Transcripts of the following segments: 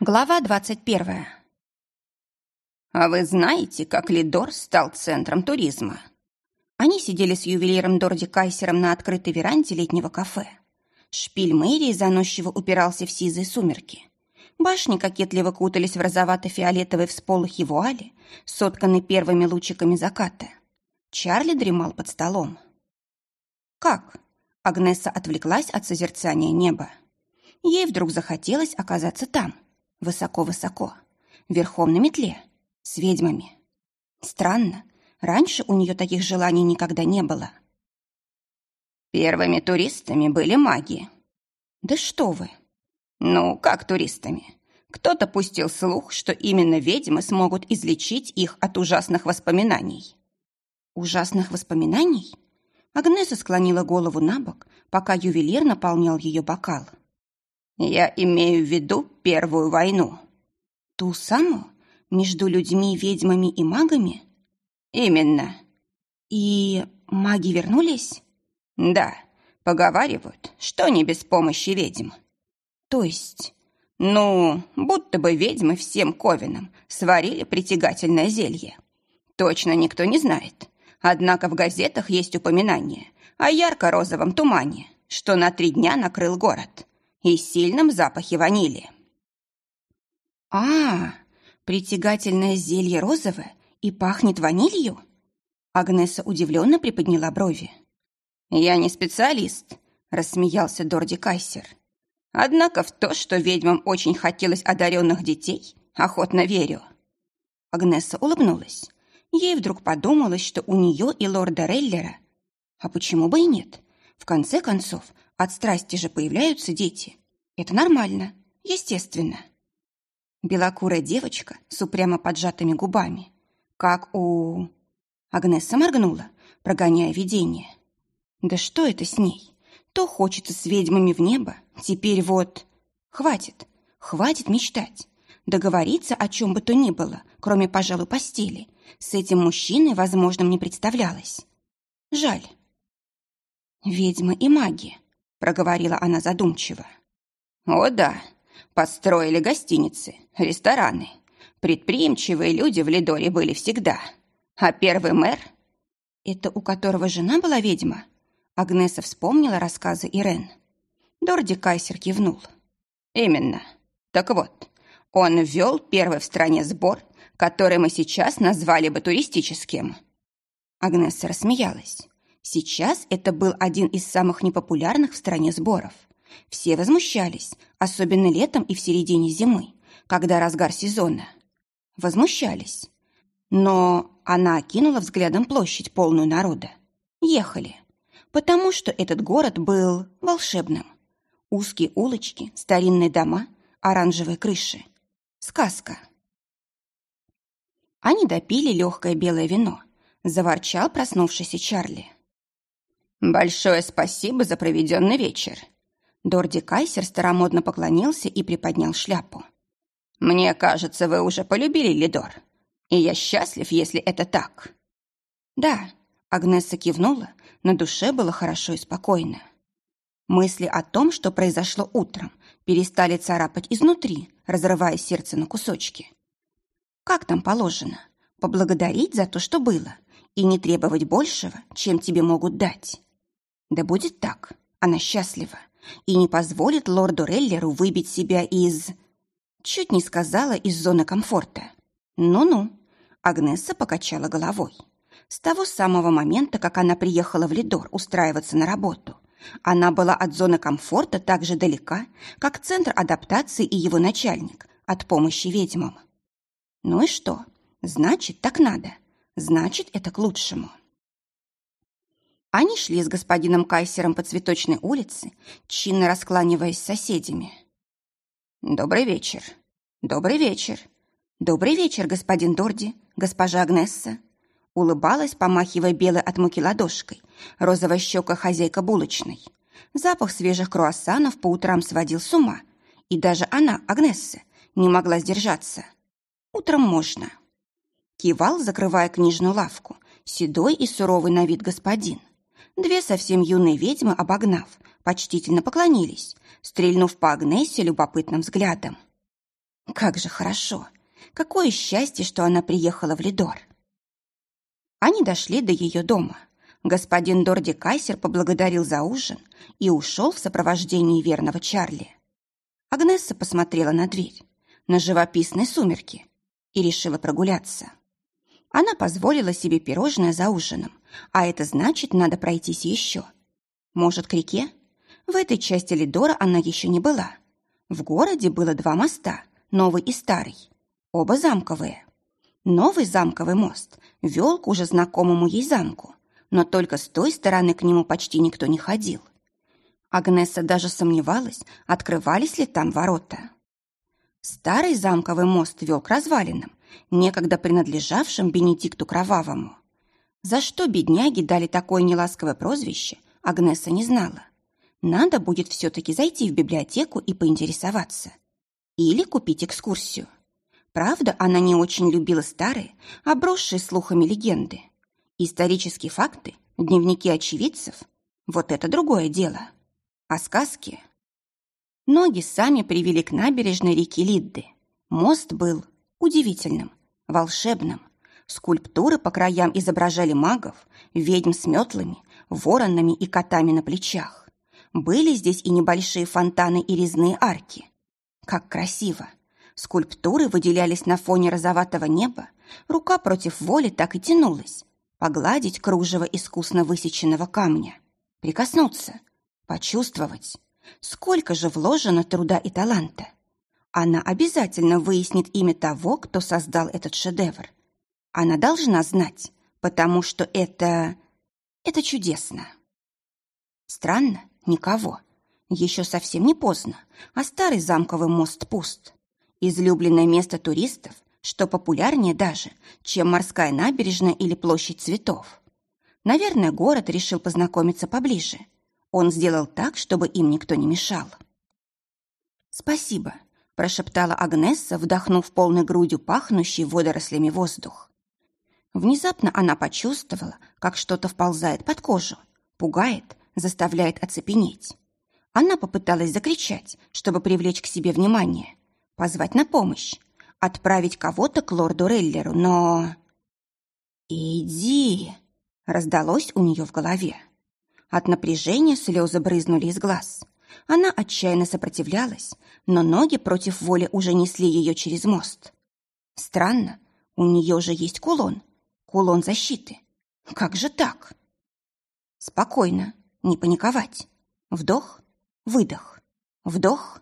Глава двадцать первая. А вы знаете, как Лидор стал центром туризма? Они сидели с ювелиром Дорди Кайсером на открытой веранде летнего кафе. Шпиль мэрии заносчиво упирался в сизые сумерки. Башни кокетливо кутались в розовато-фиолетовой всполохи вуали, сотканной первыми лучиками заката. Чарли дремал под столом. «Как?» Агнеса отвлеклась от созерцания неба. Ей вдруг захотелось оказаться там, высоко-высоко, верхом на метле, с ведьмами. Странно, раньше у нее таких желаний никогда не было. Первыми туристами были маги. Да что вы! Ну, как туристами? Кто-то пустил слух, что именно ведьмы смогут излечить их от ужасных воспоминаний. Ужасных воспоминаний? Агнеса склонила голову на бок, пока ювелир наполнял ее бокал. Я имею в виду Первую войну. Ту самую? Между людьми, ведьмами и магами? Именно. И маги вернулись? Да, поговаривают, что не без помощи ведьм. То есть... Ну, будто бы ведьмы всем ковинам сварили притягательное зелье. Точно никто не знает. Однако в газетах есть упоминание о ярко-розовом тумане, что на три дня накрыл город, и сильном запахе ванили. А, притягательное зелье розовое и пахнет ванилью? Агнеса удивленно приподняла брови. «Я не специалист», — рассмеялся Дорди Кайсер. «Однако в то, что ведьмам очень хотелось одаренных детей, охотно верю». Агнеса улыбнулась. Ей вдруг подумалось, что у нее и лорда Реллера. А почему бы и нет? В конце концов, от страсти же появляются дети. Это нормально, естественно. Белокурая девочка с упрямо поджатыми губами. Как у... Агнесса моргнула, прогоняя видение. Да что это с ней? То хочется с ведьмами в небо, теперь вот... Хватит, хватит мечтать. Договориться о чем бы то ни было, кроме, пожалуй, постели, с этим мужчиной возможным не представлялось. Жаль. «Ведьмы и маги», — проговорила она задумчиво. «О да, построили гостиницы, рестораны. Предприимчивые люди в Лидоре были всегда. А первый мэр...» «Это у которого жена была ведьма?» Агнеса вспомнила рассказы Ирен. Дорди Кайсер кивнул. «Именно. Так вот, он ввел первый в стране сбор, который мы сейчас назвали бы туристическим». Агнесса рассмеялась. Сейчас это был один из самых непопулярных в стране сборов. Все возмущались, особенно летом и в середине зимы, когда разгар сезона. Возмущались. Но она окинула взглядом площадь, полную народа. Ехали. Потому что этот город был волшебным. Узкие улочки, старинные дома, оранжевые крыши. Сказка. Они допили легкое белое вино. Заворчал проснувшийся Чарли. «Большое спасибо за проведенный вечер». Дорди Кайсер старомодно поклонился и приподнял шляпу. «Мне кажется, вы уже полюбили Лидор. И я счастлив, если это так». «Да», — Агнесса кивнула, на душе было хорошо и спокойно. Мысли о том, что произошло утром, перестали царапать изнутри, разрывая сердце на кусочки. Как там положено? Поблагодарить за то, что было, и не требовать большего, чем тебе могут дать. Да будет так, она счастлива, и не позволит лорду Реллеру выбить себя из... Чуть не сказала из зоны комфорта. Ну-ну, Агнесса покачала головой. С того самого момента, как она приехала в Лидор устраиваться на работу, она была от зоны комфорта так же далека, как центр адаптации и его начальник от помощи ведьмам. Ну и что? Значит, так надо. Значит, это к лучшему. Они шли с господином Кайсером по цветочной улице, чинно раскланиваясь с соседями. «Добрый вечер. Добрый вечер. Добрый вечер, господин Дорди, госпожа Агнесса», улыбалась, помахивая белой от муки ладошкой, розовая щека хозяйка булочной. Запах свежих круассанов по утрам сводил с ума, и даже она, Агнесса, не могла сдержаться. Утром можно. Кивал, закрывая книжную лавку, седой и суровый на вид господин. Две совсем юные ведьмы, обогнав, почтительно поклонились, стрельнув по Агнессе любопытным взглядом. Как же хорошо! Какое счастье, что она приехала в Лидор! Они дошли до ее дома. Господин Дорди Кайсер поблагодарил за ужин и ушел в сопровождении верного Чарли. Агнесса посмотрела на дверь, на живописные сумерки и решила прогуляться. Она позволила себе пирожное за ужином, а это значит, надо пройтись еще. Может, к реке? В этой части Лидора она еще не была. В городе было два моста, новый и старый, оба замковые. Новый замковый мост вел к уже знакомому ей замку, но только с той стороны к нему почти никто не ходил. Агнеса даже сомневалась, открывались ли там ворота. Старый замковый мост вел к развалинам, некогда принадлежавшим Бенедикту Кровавому. За что бедняги дали такое неласковое прозвище, Агнеса не знала. Надо будет все-таки зайти в библиотеку и поинтересоваться. Или купить экскурсию. Правда, она не очень любила старые, обросшие слухами легенды. Исторические факты, дневники очевидцев – вот это другое дело. А сказки? Ноги сами привели к набережной реки Лидды. Мост был удивительным, волшебным. Скульптуры по краям изображали магов, ведьм с метлами, воронами и котами на плечах. Были здесь и небольшие фонтаны и резные арки. Как красиво! Скульптуры выделялись на фоне розоватого неба, рука против воли так и тянулась. Погладить кружево искусно высеченного камня. Прикоснуться. Почувствовать. Сколько же вложено труда и таланта. Она обязательно выяснит имя того, кто создал этот шедевр. Она должна знать, потому что это... это чудесно. Странно, никого. Еще совсем не поздно, а старый замковый мост пуст. Излюбленное место туристов, что популярнее даже, чем морская набережная или площадь цветов. Наверное, город решил познакомиться поближе – он сделал так, чтобы им никто не мешал. «Спасибо», – прошептала Агнесса, вдохнув полной грудью пахнущий водорослями воздух. Внезапно она почувствовала, как что-то вползает под кожу, пугает, заставляет оцепенеть. Она попыталась закричать, чтобы привлечь к себе внимание, позвать на помощь, отправить кого-то к лорду Реллеру, но... «Иди!» — раздалось у нее в голове. От напряжения слезы брызнули из глаз. Она отчаянно сопротивлялась, но ноги против воли уже несли ее через мост. Странно, у нее же есть кулон, кулон защиты. Как же так? Спокойно, не паниковать. Вдох, выдох, вдох.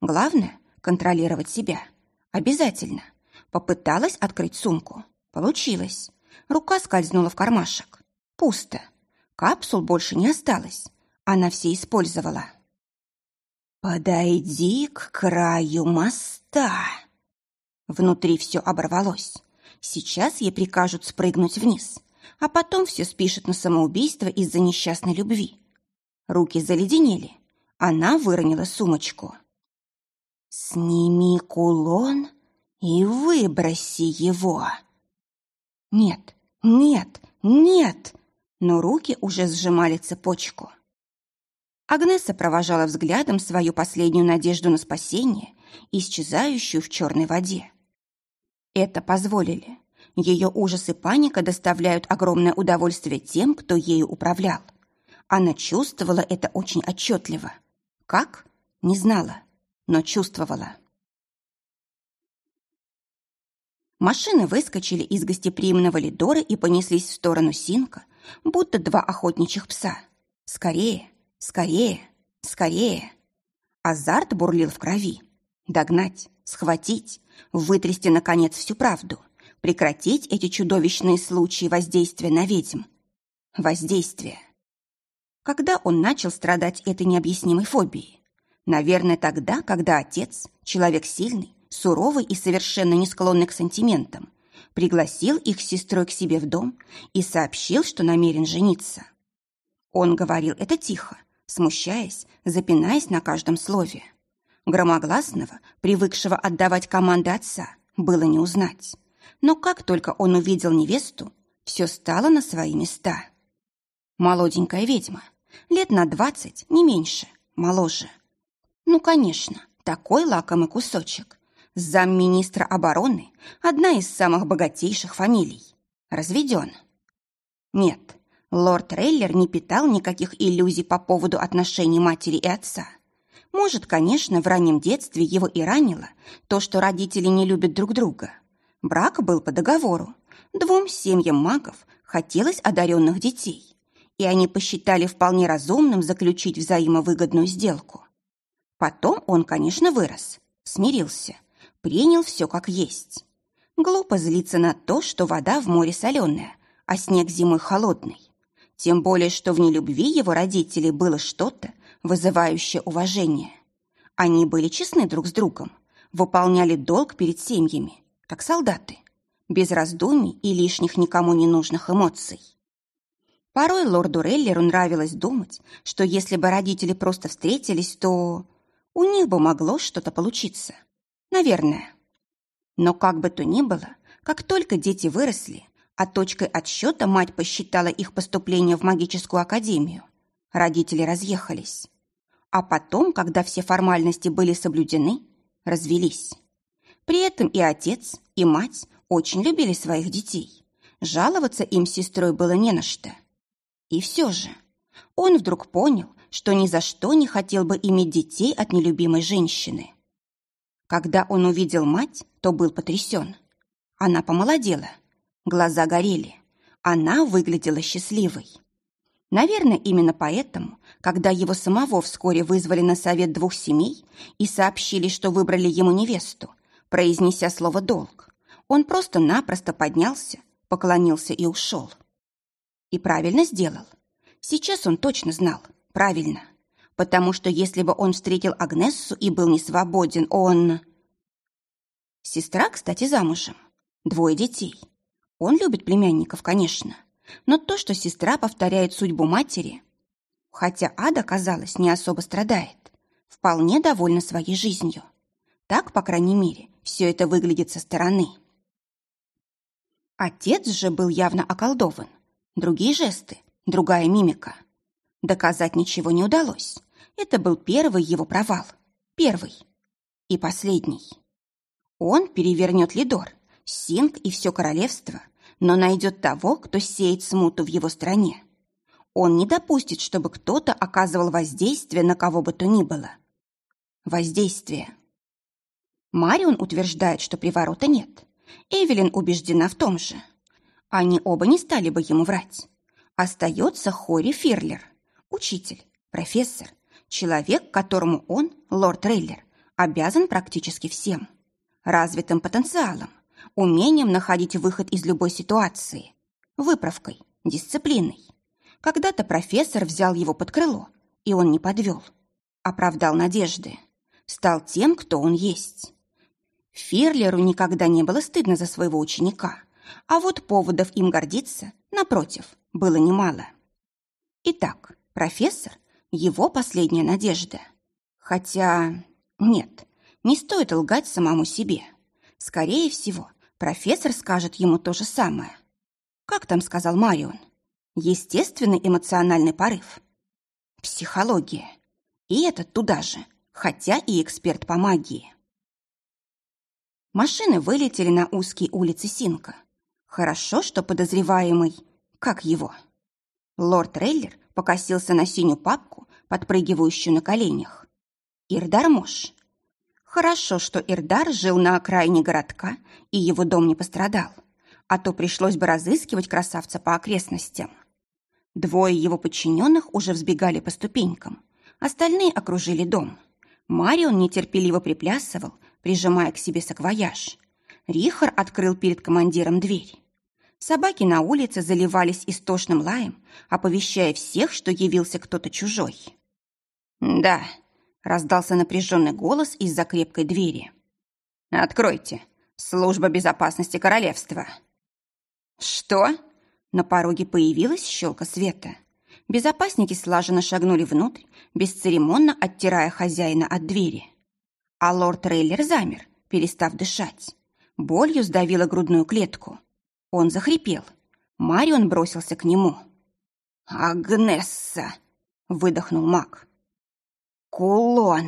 Главное — контролировать себя. Обязательно. Попыталась открыть сумку. Получилось. Рука скользнула в кармашек. Пусто. Капсул больше не осталось. Она все использовала. «Подойди к краю моста». Внутри все оборвалось. Сейчас ей прикажут спрыгнуть вниз, а потом все спишет на самоубийство из-за несчастной любви. Руки заледенели. Она выронила сумочку. «Сними кулон и выброси его». «Нет, нет, нет!» но руки уже сжимали цепочку. Агнеса провожала взглядом свою последнюю надежду на спасение, исчезающую в черной воде. Это позволили. Ее ужас и паника доставляют огромное удовольствие тем, кто ею управлял. Она чувствовала это очень отчетливо. Как? Не знала, но чувствовала. Машины выскочили из гостеприимного Лидора и понеслись в сторону Синка, будто два охотничьих пса. Скорее, скорее, скорее. Азарт бурлил в крови. Догнать, схватить, вытрясти, наконец, всю правду, прекратить эти чудовищные случаи воздействия на ведьм. Воздействие. Когда он начал страдать этой необъяснимой фобией? Наверное, тогда, когда отец, человек сильный, суровый и совершенно не склонный к сантиментам, пригласил их с сестрой к себе в дом и сообщил, что намерен жениться. Он говорил это тихо, смущаясь, запинаясь на каждом слове. Громогласного, привыкшего отдавать команды отца, было не узнать. Но как только он увидел невесту, все стало на свои места. Молоденькая ведьма, лет на двадцать, не меньше, моложе. Ну, конечно, такой лакомый кусочек. Замминистра обороны – одна из самых богатейших фамилий. Разведен. Нет, лорд Рейлер не питал никаких иллюзий по поводу отношений матери и отца. Может, конечно, в раннем детстве его и ранило то, что родители не любят друг друга. Брак был по договору. Двум семьям магов хотелось одаренных детей, и они посчитали вполне разумным заключить взаимовыгодную сделку. Потом он, конечно, вырос, смирился, принял все как есть. Глупо злиться на то, что вода в море соленая, а снег зимой холодный. Тем более, что в нелюбви его родителей было что-то, вызывающее уважение. Они были честны друг с другом, выполняли долг перед семьями, как солдаты, без раздумий и лишних никому не нужных эмоций. Порой лорду Реллеру нравилось думать, что если бы родители просто встретились, то у них бы могло что-то получиться. Наверное. Но как бы то ни было, как только дети выросли, а точкой отсчета мать посчитала их поступление в магическую академию, родители разъехались. А потом, когда все формальности были соблюдены, развелись. При этом и отец, и мать очень любили своих детей. Жаловаться им с сестрой было не на что. И все же он вдруг понял, что ни за что не хотел бы иметь детей от нелюбимой женщины. Когда он увидел мать, то был потрясен. Она помолодела, глаза горели, она выглядела счастливой. Наверное, именно поэтому, когда его самого вскоре вызвали на совет двух семей и сообщили, что выбрали ему невесту, произнеся слово «долг», он просто-напросто поднялся, поклонился и ушел. И правильно сделал. Сейчас он точно знал, правильно. Потому что если бы он встретил Агнессу и был не свободен, он... Сестра, кстати, замужем. Двое детей. Он любит племянников, конечно. Но то, что сестра повторяет судьбу матери... Хотя Ада, казалось, не особо страдает. Вполне довольна своей жизнью. Так, по крайней мере, все это выглядит со стороны. Отец же был явно околдован. Другие жесты, другая мимика. Доказать ничего не удалось. Это был первый его провал. Первый. И последний. Он перевернет Лидор, Синг и все королевство, но найдет того, кто сеет смуту в его стране. Он не допустит, чтобы кто-то оказывал воздействие на кого бы то ни было. Воздействие. Марион утверждает, что приворота нет. Эвелин убеждена в том же. Они оба не стали бы ему врать. Остается Хори Фирлер, учитель, профессор, человек, которому он, лорд Рейлер, обязан практически всем. Развитым потенциалом, умением находить выход из любой ситуации, выправкой, дисциплиной. Когда-то профессор взял его под крыло, и он не подвел. Оправдал надежды. Стал тем, кто он есть. Фирлеру никогда не было стыдно за своего ученика, а вот поводов им гордиться, напротив, было немало. Итак, профессор – его последняя надежда. Хотя нет, не стоит лгать самому себе. Скорее всего, профессор скажет ему то же самое. Как там сказал Марион? Естественный эмоциональный порыв. Психология. И этот туда же, хотя и эксперт по магии. Машины вылетели на узкие улицы Синка. Хорошо, что подозреваемый... Как его? Лорд Рейлер покосился на синюю папку, подпрыгивающую на коленях. Ирдар Мош. Хорошо, что Ирдар жил на окраине городка, и его дом не пострадал. А то пришлось бы разыскивать красавца по окрестностям. Двое его подчиненных уже взбегали по ступенькам. Остальные окружили дом. Марион нетерпеливо приплясывал, прижимая к себе саквояж. Рихар открыл перед командиром дверь. Собаки на улице заливались истошным лаем, оповещая всех, что явился кто-то чужой. «Да», — раздался напряженный голос из-за крепкой двери. «Откройте. Служба безопасности королевства». «Что?» На пороге появилась щелка света. Безопасники слаженно шагнули внутрь, бесцеремонно оттирая хозяина от двери. А лорд Рейлер замер, перестав дышать. Болью сдавила грудную клетку. Он захрипел. Марион бросился к нему. «Агнесса!» — выдохнул маг. «Кулон!»